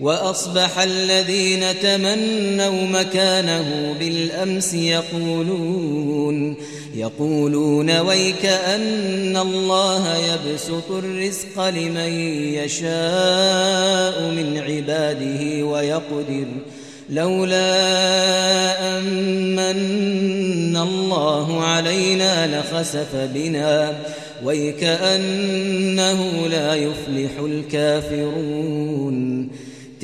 وأصبح الذين تمنوا مكانه بالأمس يقولون يقولون ويك أن الله يبسط الرزق لمن يشاء من عباده ويقدر لولا أن الله علينا لخسف بنا ويكأنه لا يفلح الكافرون